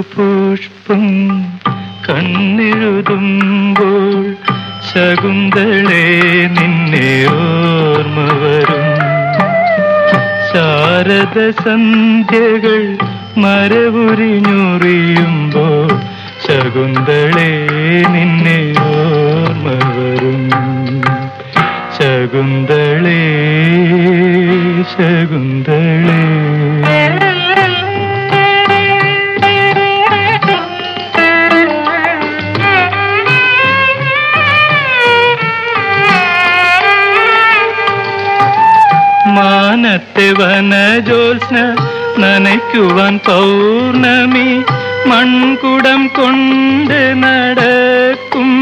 പുഷ്പം കണ്ണെഴുതുമ്പോൾ ശകുന്തളെ നിന്നെ ഓർമ്മ വരും. ശാരദ സന്ധ്യകൾ മരവുരിഞ്ഞുറിയുമ്പോൾ ശകുന്തളെ നിന്നെ ഓർമ്മ വരും. ശകുന്തളേ ശകുന്തളേ. മാനത്തെ വനജോത്സ്ന നനയ്ക്കുവാൻ പൗർണമി മൺകുടം കൊണ്ട് നടക്കുമ്പോൾ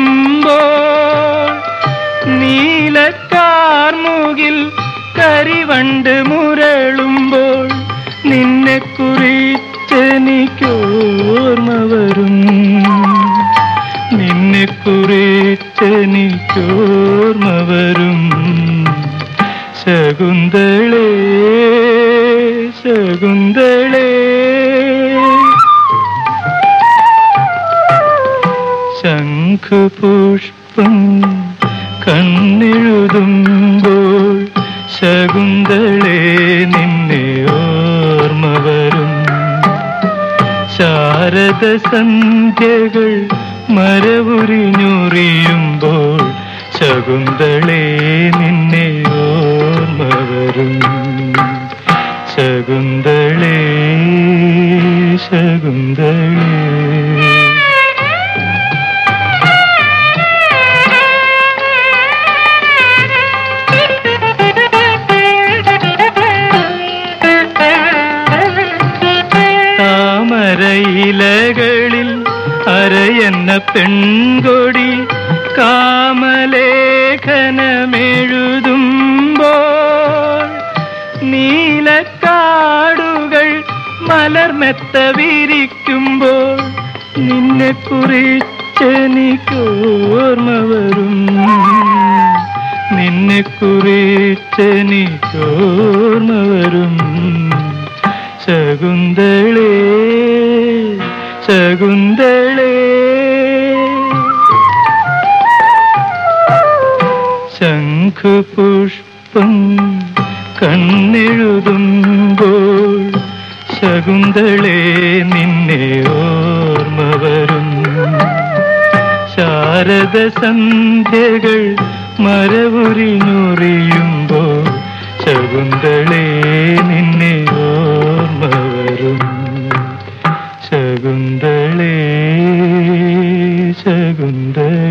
നീലക്കാർമുകിൽ കരിവണ്ട് മുരളുമ്പോൾ നിന്നെ കുറിച്ചെനിക്കോർമ്മ വരും. നിന്നെ കുറിച്ചെനിക്കോർമ്മ ശകുന്തളേ ശകുന്തളേ. ശംഖുപുഷ്പം കണ്ണെഴുതുമ്പോൾ ശകുന്തളേ നിന്നെ ഓർമ്മ വരും. ശാരദ സന്ധ്യകൾ മരവുരിഞ്ഞുറിയുമ്പോൾ ശകുന്തളേ നിന്നെ ശകുന്തളേ താമരയിലകളിൽ അരയെന്ന പെൺകൊടി കാമലേഖനമെഴുതുമ്പോൾ നീലക്കാടുകൾ മലർമെത്ത വിരിക്കുമ്പോൾ നിന്നെ കുറിച്ചെനിക്കോർമ്മ വരും. നിന്നെ കുറിച്ചെനിക്കോർമ്മ വരും. ശകുന്തളേ ശകുന്തളേ. ശംഖുപുഷ്പം കണ്ണെഴുതുമ്പോൾ ശകുന്തളേ നിന്നെ ഓർമ്മ വരും. ശാരദ സന്ധ്യകൾ മരവുരിഞ്ഞുറിയുമ്പോൾ ശകുന്തളേ നിന്നെ ഓർമ്മ വരും. ശകുന്തളേ ശകുന്തളേ.